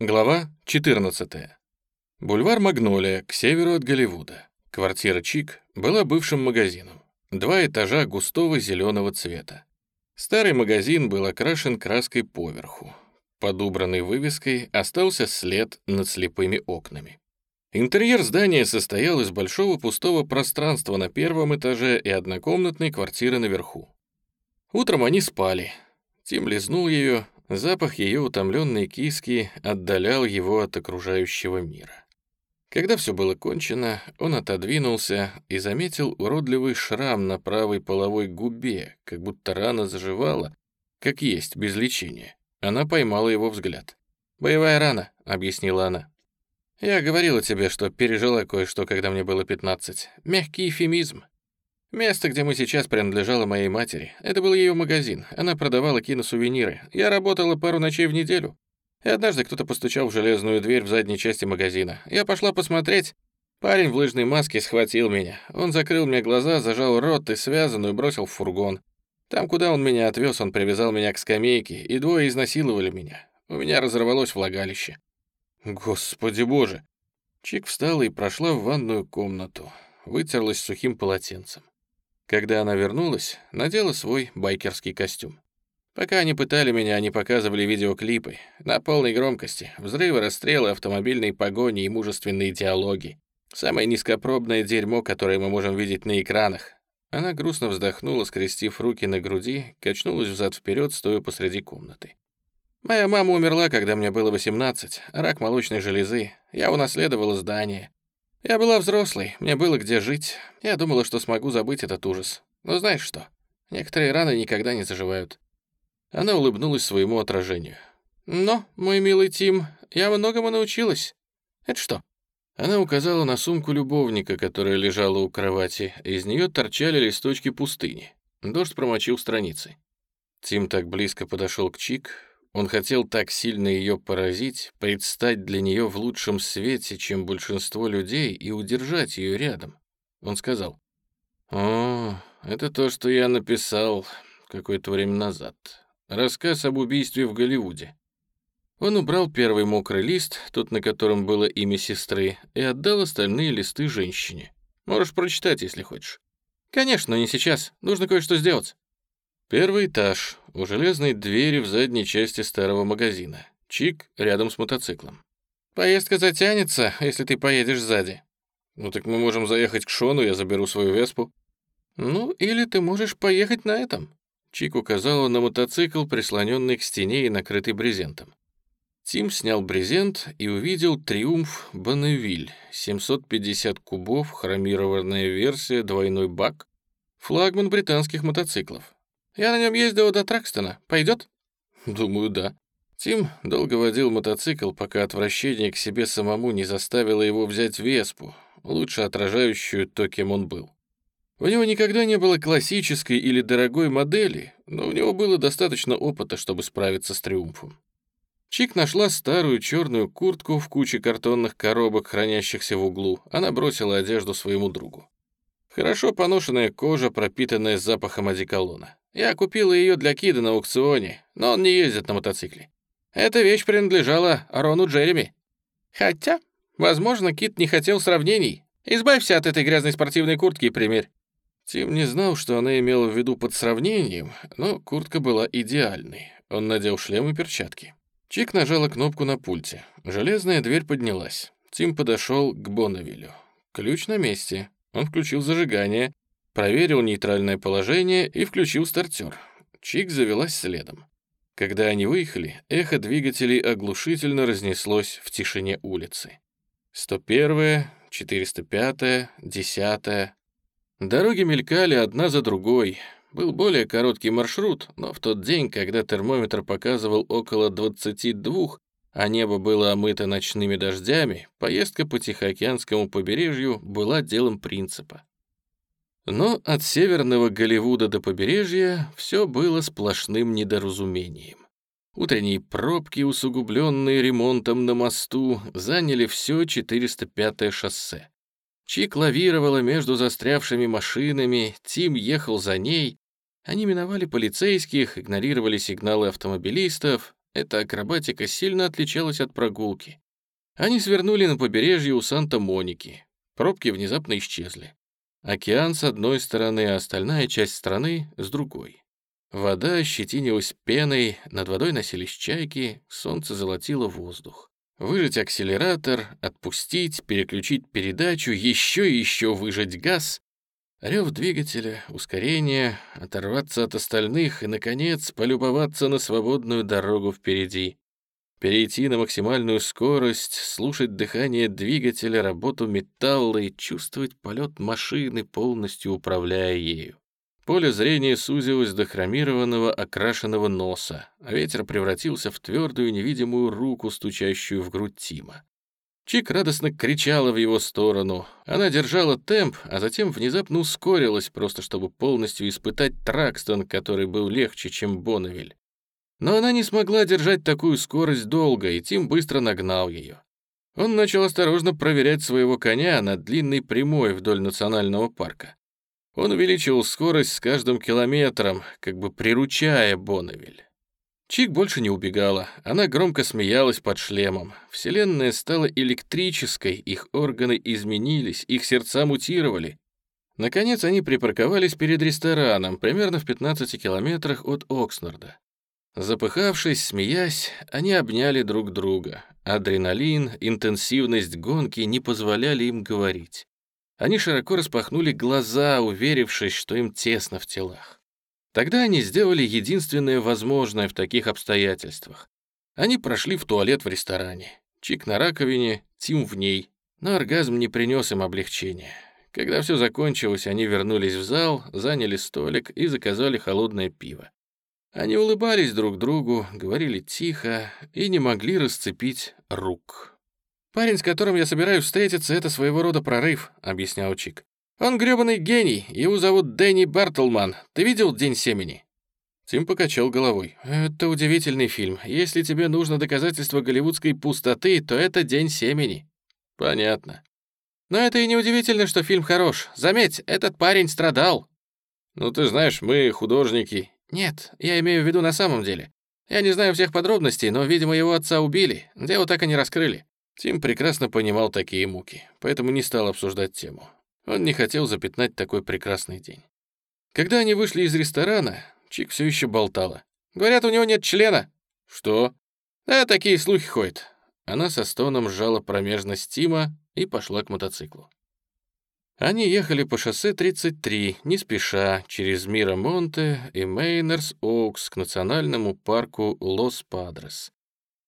Глава 14. Бульвар Магнолия, к северу от Голливуда. Квартира Чик была бывшим магазином. Два этажа густого зеленого цвета. Старый магазин был окрашен краской поверху. Под убранной вывеской остался след над слепыми окнами. Интерьер здания состоял из большого пустого пространства на первом этаже и однокомнатной квартиры наверху. Утром они спали. Тим лизнул ее, Запах ее утомленной киски отдалял его от окружающего мира. Когда все было кончено, он отодвинулся и заметил уродливый шрам на правой половой губе, как будто рана заживала, как есть, без лечения. Она поймала его взгляд. «Боевая рана», — объяснила она. «Я говорила тебе, что пережила кое-что, когда мне было 15. Мягкий эфемизм. Место, где мы сейчас, принадлежало моей матери. Это был ее магазин. Она продавала киносувениры. Я работала пару ночей в неделю. И однажды кто-то постучал в железную дверь в задней части магазина. Я пошла посмотреть. Парень в лыжной маске схватил меня. Он закрыл мне глаза, зажал рот и связанную бросил в фургон. Там, куда он меня отвез, он привязал меня к скамейке, и двое изнасиловали меня. У меня разорвалось влагалище. Господи боже! Чик встала и прошла в ванную комнату. Вытерлась сухим полотенцем. Когда она вернулась, надела свой байкерский костюм. Пока они пытали меня, они показывали видеоклипы на полной громкости, взрывы, расстрелы, автомобильные погони и мужественные диалоги. Самое низкопробное дерьмо, которое мы можем видеть на экранах. Она грустно вздохнула, скрестив руки на груди, качнулась взад-вперед, стоя посреди комнаты. Моя мама умерла, когда мне было 18, рак молочной железы. Я унаследовала здание. Я была взрослой, мне было где жить. Я думала, что смогу забыть этот ужас. Но знаешь что? Некоторые раны никогда не заживают. Она улыбнулась своему отражению. «Но, мой милый Тим, я многому научилась. Это что?» Она указала на сумку любовника, которая лежала у кровати. Из нее торчали листочки пустыни. Дождь промочил страницы. Тим так близко подошел к Чик, он хотел так сильно ее поразить, предстать для нее в лучшем свете, чем большинство людей, и удержать ее рядом. Он сказал, «О, это то, что я написал какое-то время назад. Рассказ об убийстве в Голливуде». Он убрал первый мокрый лист, тот, на котором было имя сестры, и отдал остальные листы женщине. «Можешь прочитать, если хочешь». «Конечно, не сейчас. Нужно кое-что сделать». Первый этаж, у железной двери в задней части старого магазина. Чик рядом с мотоциклом. «Поездка затянется, если ты поедешь сзади». «Ну так мы можем заехать к Шону, я заберу свою Веспу». «Ну, или ты можешь поехать на этом». Чик указала на мотоцикл, прислоненный к стене и накрытый брезентом. Тим снял брезент и увидел «Триумф Бонневиль», 750 кубов, хромированная версия, двойной бак, флагман британских мотоциклов. Я на нем ездил до Тракстона. Пойдет?» «Думаю, да». Тим долго водил мотоцикл, пока отвращение к себе самому не заставило его взять Веспу, лучше отражающую то, кем он был. У него никогда не было классической или дорогой модели, но у него было достаточно опыта, чтобы справиться с триумфом. Чик нашла старую черную куртку в куче картонных коробок, хранящихся в углу. Она бросила одежду своему другу. Хорошо поношенная кожа, пропитанная запахом одеколона. Я купила ее для Кида на аукционе, но он не ездит на мотоцикле. Эта вещь принадлежала Рону Джереми. Хотя, возможно, Кит не хотел сравнений. Избавься от этой грязной спортивной куртки и примерь. Тим не знал, что она имела в виду под сравнением, но куртка была идеальной. Он надел шлем и перчатки. Чик нажала кнопку на пульте. Железная дверь поднялась. Тим подошел к Бонневилю. Ключ на месте. Он включил зажигание, проверил нейтральное положение и включил стартер. Чик завелась следом. Когда они выехали, эхо двигателей оглушительно разнеслось в тишине улицы. 101-я, 405-я, 10-я. Дороги мелькали одна за другой. Был более короткий маршрут, но в тот день, когда термометр показывал около 22, а небо было омыто ночными дождями, поездка по Тихоокеанскому побережью была делом принципа. Но от северного Голливуда до побережья все было сплошным недоразумением. Утренние пробки, усугубленные ремонтом на мосту, заняли все 405-е шоссе. Чик лавировала между застрявшими машинами, Тим ехал за ней. Они миновали полицейских, игнорировали сигналы автомобилистов. Эта акробатика сильно отличалась от прогулки. Они свернули на побережье у Санта-Моники. Пробки внезапно исчезли. Океан с одной стороны, а остальная часть страны — с другой. Вода щетинилась пеной, над водой носились чайки, солнце золотило воздух. Выжать акселератор, отпустить, переключить передачу, еще и еще выжать газ. Рев двигателя, ускорение, оторваться от остальных и, наконец, полюбоваться на свободную дорогу впереди перейти на максимальную скорость, слушать дыхание двигателя, работу металла и чувствовать полет машины, полностью управляя ею. Поле зрения сузилось до хромированного окрашенного носа, а ветер превратился в твердую невидимую руку, стучащую в грудь Тима. Чик радостно кричала в его сторону. Она держала темп, а затем внезапно ускорилась, просто чтобы полностью испытать Тракстон, который был легче, чем Бонневиль. Но она не смогла держать такую скорость долго, и Тим быстро нагнал ее. Он начал осторожно проверять своего коня на длинной прямой вдоль национального парка. Он увеличивал скорость с каждым километром, как бы приручая Бонневиль. Чик больше не убегала, она громко смеялась под шлемом. Вселенная стала электрической, их органы изменились, их сердца мутировали. Наконец они припарковались перед рестораном, примерно в 15 километрах от Окснарда. Запыхавшись, смеясь, они обняли друг друга. Адреналин, интенсивность гонки не позволяли им говорить. Они широко распахнули глаза, уверившись, что им тесно в телах. Тогда они сделали единственное возможное в таких обстоятельствах. Они прошли в туалет в ресторане. Чик на раковине, Тим в ней. Но оргазм не принес им облегчения. Когда все закончилось, они вернулись в зал, заняли столик и заказали холодное пиво. Они улыбались друг другу, говорили тихо и не могли расцепить рук. «Парень, с которым я собираюсь встретиться, это своего рода прорыв», — объяснял Чик. «Он грёбаный гений, его зовут Дэнни Бартлман. Ты видел «День семени»?» Тим покачал головой. «Это удивительный фильм. Если тебе нужно доказательство голливудской пустоты, то это «День семени». «Понятно». «Но это и не удивительно, что фильм хорош. Заметь, этот парень страдал». «Ну, ты знаешь, мы, художники, «Нет, я имею в виду на самом деле. Я не знаю всех подробностей, но, видимо, его отца убили. Дело так и не раскрыли». Тим прекрасно понимал такие муки, поэтому не стал обсуждать тему. Он не хотел запятнать такой прекрасный день. Когда они вышли из ресторана, Чик все еще болтала. «Говорят, у него нет члена». «Что?» «Да, такие слухи ходят». Она со стоном сжала промежность Тима и пошла к мотоциклу. Они ехали по шоссе 33, не спеша, через Мирамонте и Мейнерс-Оукс к национальному парку Лос-Падрес.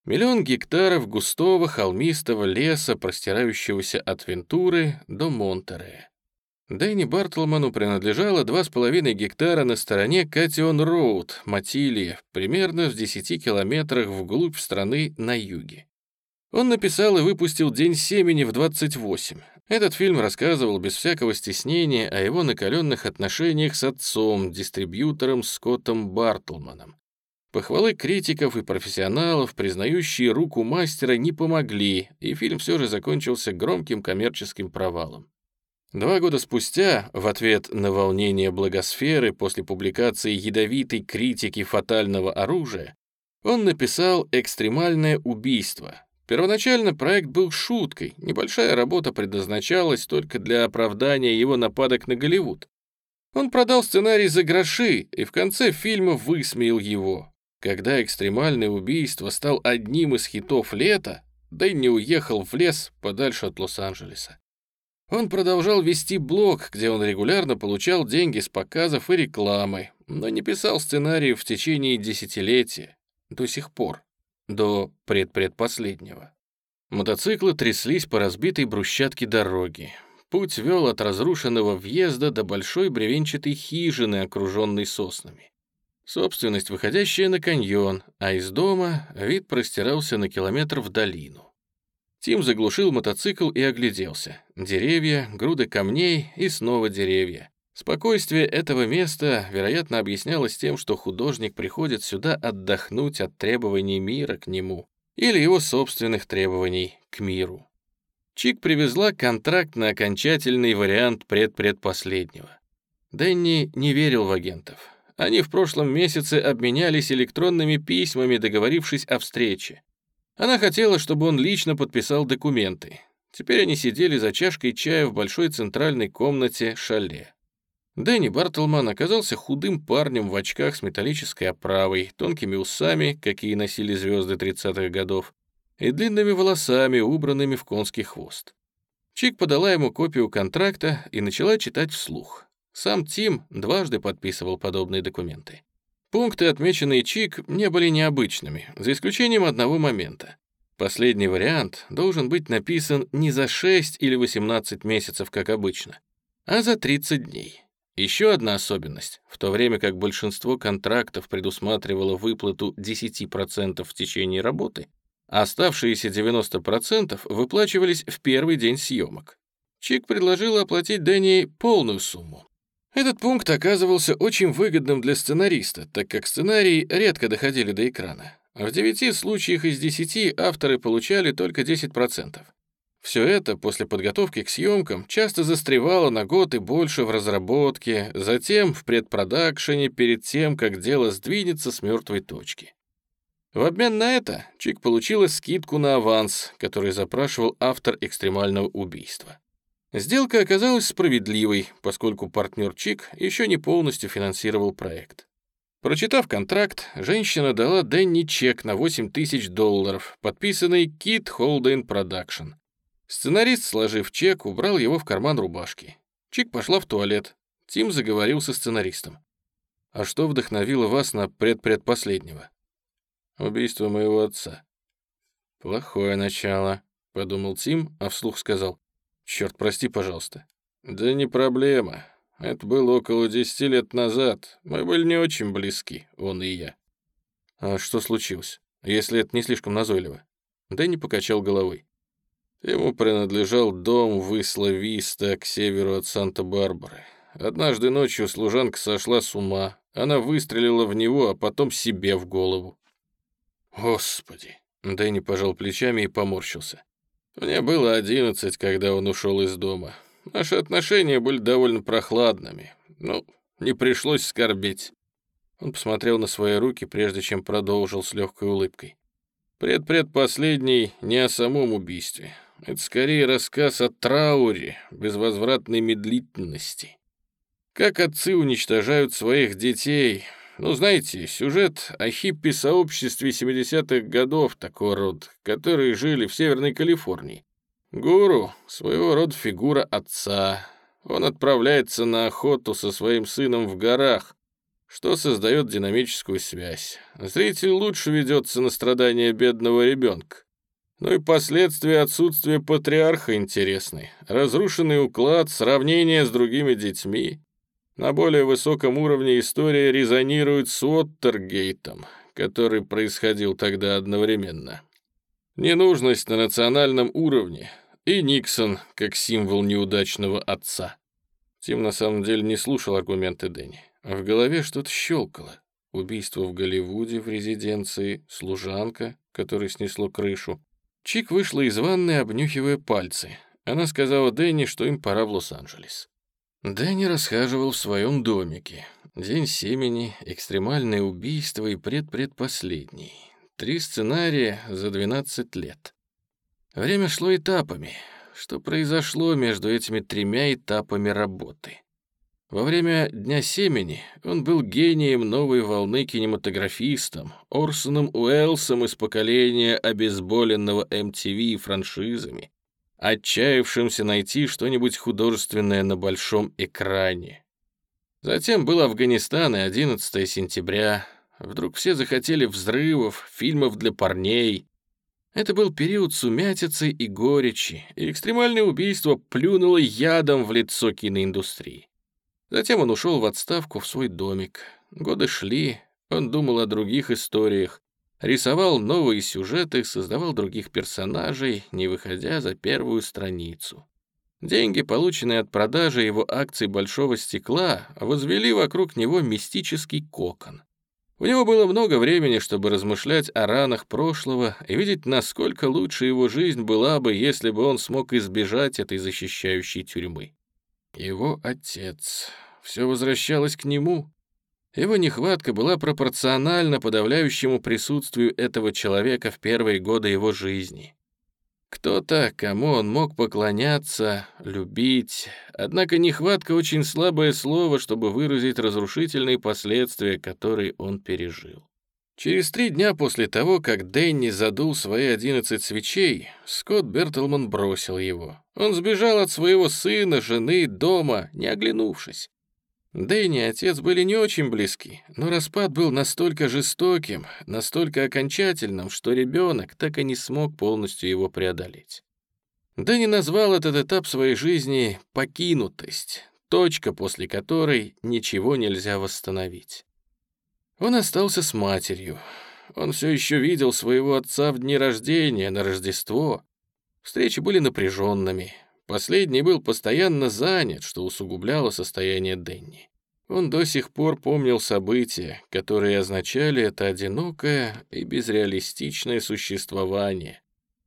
Миллион гектаров густого холмистого леса, простирающегося от Вентуры до Монтерея. Дэнни Бартлману принадлежало 2,5 гектара на стороне Каньон-Роуд, Матилье, примерно в 10 километрах вглубь страны на юге. Он написал и выпустил «День семени» в 28. Этот фильм рассказывал без всякого стеснения о его накаленных отношениях с отцом, дистрибьютором Скоттом Бартлманом. Похвалы критиков и профессионалов, признающие руку мастера, не помогли, и фильм все же закончился громким коммерческим провалом. Два года спустя, в ответ на волнение благосферы после публикации ядовитой критики фатального оружия, он написал «Экстремальное убийство», Первоначально проект был шуткой, небольшая работа предназначалась только для оправдания его нападок на Голливуд. Он продал сценарий за гроши и в конце фильма высмеял его. Когда «Экстремальное убийство» стал одним из хитов лета, Дэнни уехал в лес подальше от Лос-Анджелеса. Он продолжал вести блог, где он регулярно получал деньги с показов и рекламы, но не писал сценарии в течение десятилетия, до сих пор до предпредпоследнего. Мотоциклы тряслись по разбитой брусчатке дороги. Путь вел от разрушенного въезда до большой бревенчатой хижины, окруженной соснами. Собственность, выходящая на каньон, а из дома вид простирался на километр в долину. Тим заглушил мотоцикл и огляделся. Деревья, груды камней и снова деревья. Спокойствие этого места, вероятно, объяснялось тем, что художник приходит сюда отдохнуть от требований мира к нему или его собственных требований к миру. Чик привезла контракт на окончательный вариант предпредпоследнего. Дэнни не верил в агентов. Они в прошлом месяце обменялись электронными письмами, договорившись о встрече. Она хотела, чтобы он лично подписал документы. Теперь они сидели за чашкой чая в большой центральной комнате шале. Дэнни Бартлман оказался худым парнем в очках с металлической оправой, тонкими усами, какие носили звезды 30-х годов, и длинными волосами, убранными в конский хвост. Чик подала ему копию контракта и начала читать вслух. Сам Тим дважды подписывал подобные документы. Пункты, отмеченные Чик, не были необычными, за исключением одного момента. Последний вариант должен быть написан не за 6 или 18 месяцев, как обычно, а за 30 дней. Еще одна особенность. В то время как большинство контрактов предусматривало выплату 10% в течение работы, оставшиеся 90% выплачивались в первый день съемок. Чик предложила оплатить Дэнни полную сумму. Этот пункт оказывался очень выгодным для сценариста, так как сценарии редко доходили до экрана. В 9 случаях из 10 авторы получали только 10%. Все это после подготовки к съемкам часто застревало на год и больше в разработке, затем в предпродакшене перед тем, как дело сдвинется с мертвой точки. В обмен на это Чик получила скидку на аванс, который запрашивал автор экстремального убийства. Сделка оказалась справедливой, поскольку партнер Чик еще не полностью финансировал проект. Прочитав контракт, женщина дала Дэнни чек на 8 тысяч долларов, подписанный Kit Holden Production. Сценарист, сложив чек, убрал его в карман рубашки. Чик пошла в туалет. Тим заговорил со сценаристом. «А что вдохновило вас на предпредпоследнего?» «Убийство моего отца». «Плохое начало», — подумал Тим, а вслух сказал. «Черт, прости, пожалуйста». «Да не проблема. Это было около десяти лет назад. Мы были не очень близки, он и я». «А что случилось, если это не слишком назойливо?» Дэнни покачал головой. Ему принадлежал дом в Исла-Виста к северу от Санта-Барбары. Однажды ночью служанка сошла с ума. Она выстрелила в него, а потом себе в голову. «Господи!» — Дэнни пожал плечами и поморщился. «Мне было одиннадцать, когда он ушел из дома. Наши отношения были довольно прохладными. Ну, не пришлось скорбеть». Он посмотрел на свои руки, прежде чем продолжил с легкой улыбкой. «Предпредпоследний не о самом убийстве. Это скорее рассказ о трауре, безвозвратной медлительности. Как отцы уничтожают своих детей. Ну, знаете, сюжет о хиппи-сообществе 70-х годов такого рода, которые жили в Северной Калифорнии. Гуру — своего рода фигура отца. Он отправляется на охоту со своим сыном в горах, что создает динамическую связь. Зритель лучше ведется на страдания бедного ребенка. Ну и последствия отсутствия патриарха интересны. Разрушенный уклад, сравнение с другими детьми. На более высоком уровне история резонирует с Уоттергейтом, который происходил тогда одновременно. Ненужность на национальном уровне и Никсон как символ неудачного отца. Тим на самом деле не слушал аргументы Дэнни. В голове что-то щелкало. Убийство в Голливуде в резиденции, служанка, которой снесло крышу, Чик вышла из ванны, обнюхивая пальцы. Она сказала Дэнни, что им пора в Лос-Анджелес. Дэнни расхаживал в своем домике. День семени, экстремальное убийство и предпредпоследний. Три сценария за 12 лет. Время шло этапами. Что произошло между этими тремя этапами работы? Во время Дня семени он был гением новой волны кинематографистом, Орсоном Уэллсом из поколения обезболенного MTV и франшизами, отчаявшимся найти что-нибудь художественное на большом экране. Затем был Афганистан и 11 сентября. Вдруг все захотели взрывов, фильмов для парней. Это был период сумятицы и горечи, и экстремальное убийство плюнуло ядом в лицо киноиндустрии. Затем он ушел в отставку в свой домик. Годы шли, он думал о других историях, рисовал новые сюжеты, создавал других персонажей, не выходя за первую страницу. Деньги, полученные от продажи его акций «Большого стекла», возвели вокруг него мистический кокон. У него было много времени, чтобы размышлять о ранах прошлого и видеть, насколько лучше его жизнь была бы, если бы он смог избежать этой защищающей тюрьмы. Его отец. Все возвращалось к нему. Его нехватка была пропорциональна подавляющему присутствию этого человека в первые годы его жизни. Кто-то, кому он мог поклоняться, любить, однако нехватка — очень слабое слово, чтобы выразить разрушительные последствия, которые он пережил. Через три дня после того, как Дэнни задул свои одиннадцать свечей, Скотт Бертлман бросил его. Он сбежал от своего сына, жены, дома, не оглянувшись. Дэнни и отец были не очень близки, но распад был настолько жестоким, настолько окончательным, что ребенок так и не смог полностью его преодолеть. Дэнни назвал этот этап своей жизни «покинутость», точка, после которой ничего нельзя восстановить. Он остался с матерью. Он все еще видел своего отца в дни рождения, на Рождество. Встречи были напряженными, Последний был постоянно занят, что усугубляло состояние Денни. Он до сих пор помнил события, которые означали это одинокое и безреалистичное существование.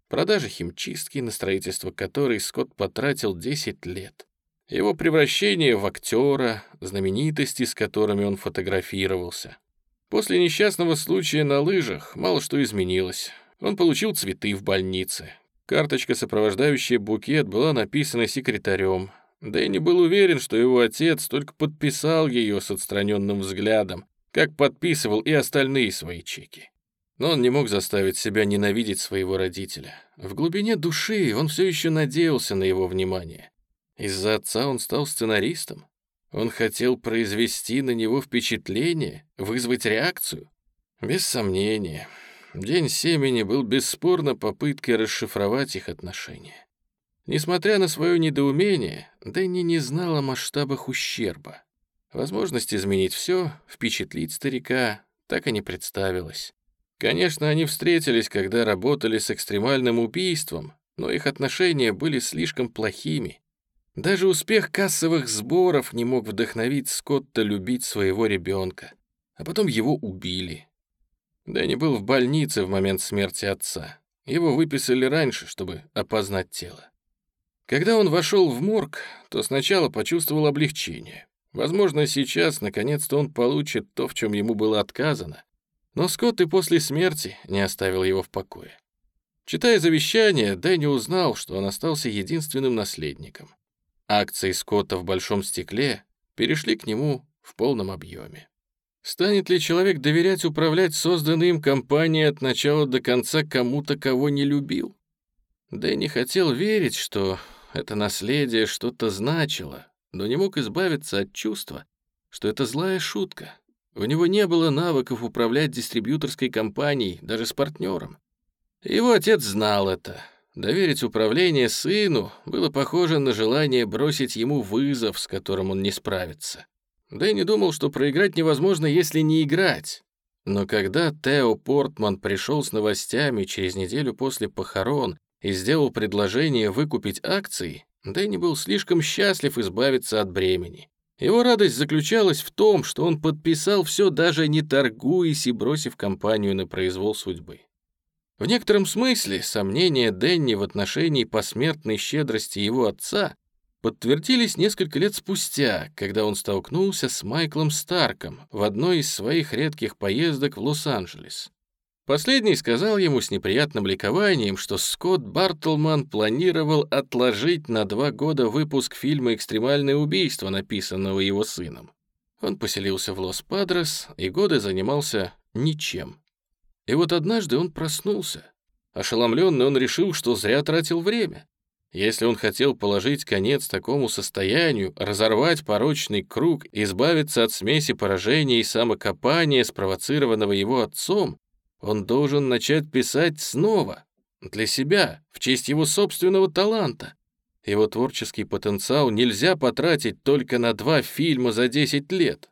Продажа химчистки, на строительство которой Скотт потратил 10 лет. Его превращение в актера, знаменитости, с которыми он фотографировался. После несчастного случая на лыжах мало что изменилось. Он получил цветы в больнице, Карточка, сопровождающая букет, была написана секретарем. Дэнни был уверен, что его отец только подписал ее с отстраненным взглядом, как подписывал и остальные свои чеки. Но он не мог заставить себя ненавидеть своего родителя. В глубине души он все еще надеялся на его внимание. Из-за отца он стал сценаристом. Он хотел произвести на него впечатление, вызвать реакцию. Без сомнения, День семени был бесспорно попыткой расшифровать их отношения. Несмотря на свое недоумение, Дэнни не знал о масштабах ущерба. Возможность изменить все, впечатлить старика, так и не представилась. Конечно, они встретились, когда работали с экстремальным убийством, но их отношения были слишком плохими. Даже успех кассовых сборов не мог вдохновить Скотта любить своего ребенка. А потом его убили. Дэнни был в больнице в момент смерти отца. Его выписали раньше, чтобы опознать тело. Когда он вошел в морг, то сначала почувствовал облегчение. Возможно, сейчас, наконец-то, он получит то, в чем ему было отказано. Но Скотт и после смерти не оставил его в покое. Читая завещание, Дэнни узнал, что он остался единственным наследником. Акции Скотта в большом стекле перешли к нему в полном объеме. Станет ли человек доверять управлять созданной им компанией от начала до конца кому-то, кого не любил? Дэнни хотел верить, что это наследие что-то значило, но не мог избавиться от чувства, что это злая шутка. У него не было навыков управлять дистрибьюторской компанией, даже с партнером. Его отец знал это. Доверить управление сыну было похоже на желание бросить ему вызов, с которым он не справится. Дэнни думал, что проиграть невозможно, если не играть. Но когда Тео Портман пришел с новостями через неделю после похорон и сделал предложение выкупить акции, Дэнни был слишком счастлив избавиться от бремени. Его радость заключалась в том, что он подписал все, даже не торгуясь и бросив компанию на произвол судьбы. В некотором смысле сомнения Дэнни в отношении посмертной щедрости его отца подтвердились несколько лет спустя, когда он столкнулся с Майклом Старком в одной из своих редких поездок в Лос-Анджелес. Последний сказал ему с неприятным ликованием, что Скотт Бартлман планировал отложить на два года выпуск фильма «Экстремальное убийство», написанного его сыном. Он поселился в Лос-Падрес и годы занимался ничем. И вот однажды он проснулся. Ошеломленный он решил, что зря тратил время. Если он хотел положить конец такому состоянию, разорвать порочный круг, избавиться от смеси поражения и самокопания, спровоцированного его отцом, он должен начать писать снова, для себя, в честь его собственного таланта. Его творческий потенциал нельзя потратить только на два фильма за 10 лет.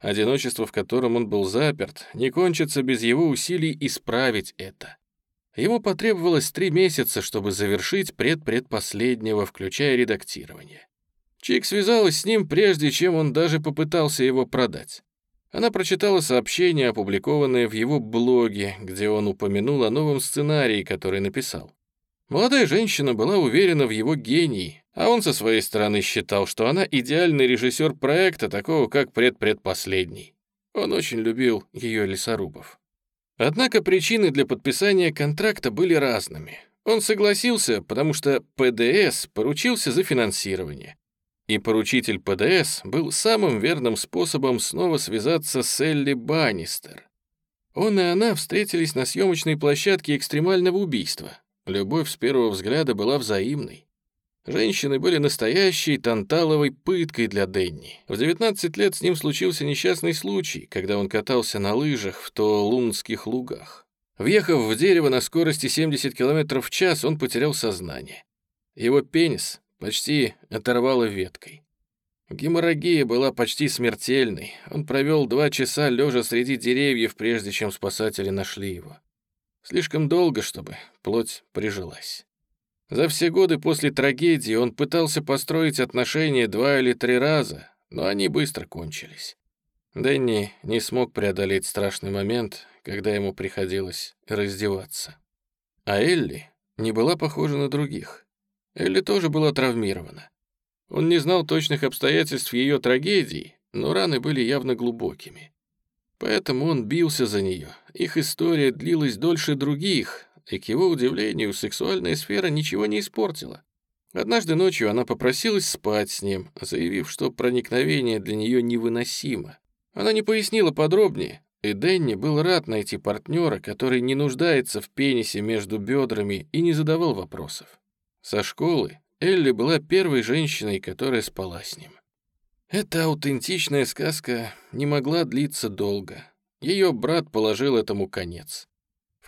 Одиночество, в котором он был заперт, не кончится без его усилий исправить это. Ему потребовалось три месяца, чтобы завершить предпредпоследнего, включая редактирование. Чик связалась с ним, прежде чем он даже попытался его продать. Она прочитала сообщение, опубликованное в его блоге, где он упомянул о новом сценарии, который написал. Молодая женщина была уверена в его гении, а он со своей стороны считал, что она идеальный режиссер проекта, такого как предпредпоследний. Он очень любил ее лесорубов. Однако причины для подписания контракта были разными. Он согласился, потому что ПДС поручился за финансирование. И поручитель ПДС был самым верным способом снова связаться с Элли Баннистер. Он и она встретились на съемочной площадке экстремального убийства. Любовь с первого взгляда была взаимной. Женщины были настоящей танталовой пыткой для Денни. В 19 лет с ним случился несчастный случай, когда он катался на лыжах в Тоолунских лугах. Въехав в дерево на скорости 70 км в час, он потерял сознание. Его пенис почти оторвало веткой. Геморрагия была почти смертельной. Он провел два часа лежа среди деревьев, прежде чем спасатели нашли его. Слишком долго, чтобы плоть прижилась. За все годы после трагедии он пытался построить отношения два или три раза, но они быстро кончились. Дэнни не смог преодолеть страшный момент, когда ему приходилось раздеваться. А Элли не была похожа на других. Элли тоже была травмирована. Он не знал точных обстоятельств ее трагедии, но раны были явно глубокими. Поэтому он бился за нее. Их история длилась дольше других, и, к его удивлению, сексуальная сфера ничего не испортила. Однажды ночью она попросилась спать с ним, заявив, что проникновение для нее невыносимо. Она не пояснила подробнее, и Дэнни был рад найти партнера, который не нуждается в пенисе между бедрами и не задавал вопросов. Со школы Элли была первой женщиной, которая спала с ним. Эта аутентичная сказка не могла длиться долго. Ее брат положил этому конец.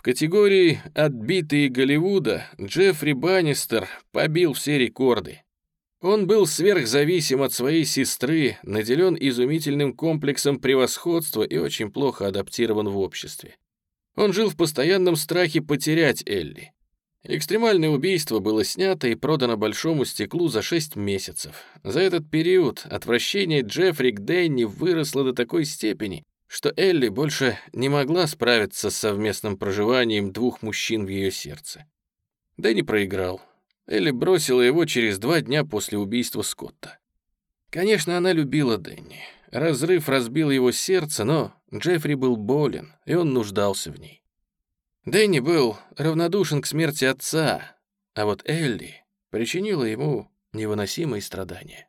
В категории «Отбитые Голливуда» Джеффри Баннистер побил все рекорды. Он был сверхзависим от своей сестры, наделен изумительным комплексом превосходства и очень плохо адаптирован в обществе. Он жил в постоянном страхе потерять Элли. Экстремальное убийство было снято и продано большому стеклу за 6 месяцев. За этот период отвращение Джеффри к Дэнни выросло до такой степени, что Элли больше не могла справиться с совместным проживанием двух мужчин в ее сердце. Дэнни проиграл. Элли бросила его через два дня после убийства Скотта. Конечно, она любила Дэнни. Разрыв разбил его сердце, но Джеффри был болен, и он нуждался в ней. Дэнни был равнодушен к смерти отца, а вот Элли причинила ему невыносимые страдания.